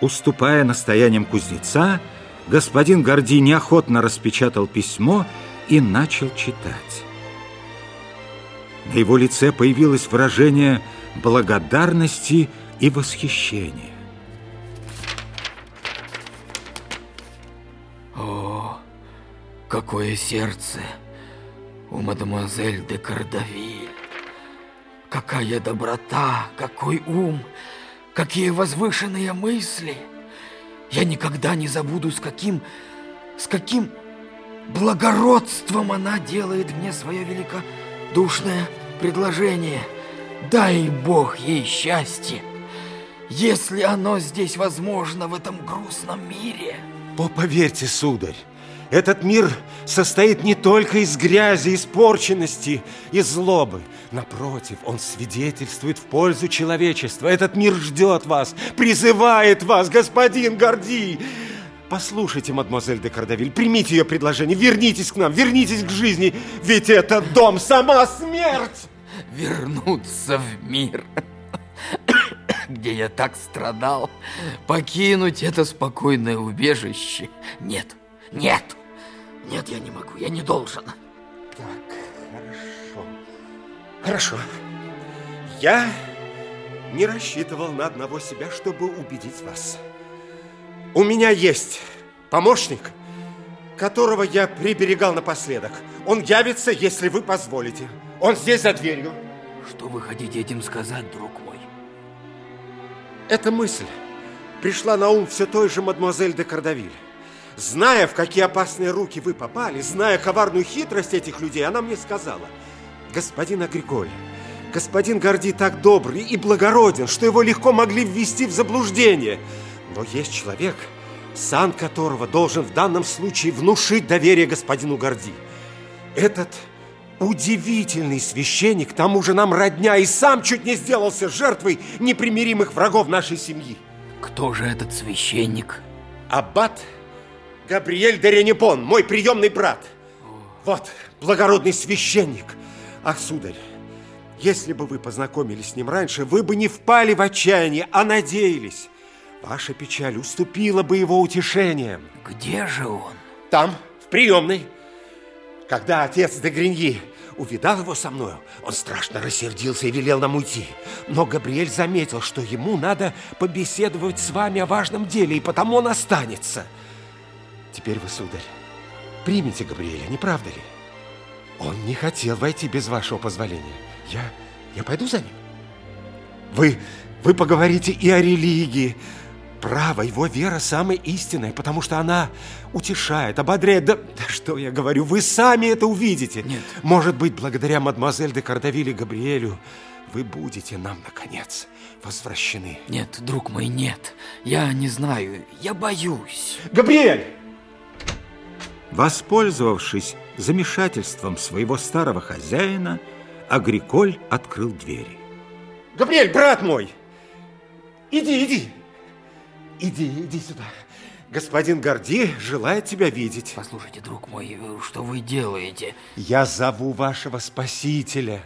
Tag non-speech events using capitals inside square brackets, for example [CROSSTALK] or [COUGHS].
Уступая настояниям кузнеца, господин Горди неохотно распечатал письмо и начал читать. На его лице появилось выражение благодарности и восхищения. О, какое сердце у мадемуазель де Кардавиль! Какая доброта, какой ум, какие возвышенные мысли! Я никогда не забуду, с каким, с каким благородством она делает мне свое великодушное предложение. Дай Бог ей счастье, если оно здесь возможно в этом грустном мире. О, поверьте, сударь, этот мир состоит не только из грязи, испорченности и злобы. Напротив, он свидетельствует в пользу человечества. Этот мир ждет вас, призывает вас, господин Горди. Послушайте, мадемуазель де Кардавиль, примите ее предложение, вернитесь к нам, вернитесь к жизни, ведь этот дом сама смерть. Вернуться в мир, [COUGHS] где я так страдал, покинуть это спокойное убежище. Нет, нет, нет, я не могу, я не должен. Так, хорошо. Хорошо. Я не рассчитывал на одного себя, чтобы убедить вас. У меня есть помощник, которого я приберегал напоследок. Он явится, если вы позволите. Он здесь за дверью. Что вы хотите этим сказать, друг мой? Эта мысль пришла на ум все той же мадемуазель де Кардавиль. Зная, в какие опасные руки вы попали, зная коварную хитрость этих людей, она мне сказала, господин Агриколь, господин Горди так добрый и благороден, что его легко могли ввести в заблуждение. Но есть человек, сан которого должен в данном случае внушить доверие господину Горди. Этот удивительный священник, к тому же нам родня, и сам чуть не сделался жертвой непримиримых врагов нашей семьи. Кто же этот священник? Аббат Габриэль де Ренепон, мой приемный брат. Вот, благородный священник. Ах, сударь, если бы вы познакомились с ним раньше, вы бы не впали в отчаяние, а надеялись. Ваша печаль уступила бы его утешением. Где же он? Там, в приемной. Когда отец де Гриньи увидал его со мною, он страшно рассердился и велел нам уйти. Но Габриэль заметил, что ему надо побеседовать с вами о важном деле, и потому он останется. Теперь вы, сударь, примите Габриэля, не правда ли? Он не хотел войти без вашего позволения. Я, я пойду за ним. Вы, вы поговорите и о религии. Право, его вера самая истинная, потому что она утешает, ободряет. Да, да что я говорю, вы сами это увидите. Нет. Может быть, благодаря мадемуазель де Кардавиле Габриэлю вы будете нам, наконец, возвращены. Нет, друг мой, нет. Я не знаю, я боюсь. Габриэль! Воспользовавшись замешательством своего старого хозяина, Агриколь открыл двери. Габриэль, брат мой! Иди, иди! Иди, иди сюда. Господин Горди желает тебя видеть. Послушайте, друг мой, что вы делаете? Я зову вашего спасителя.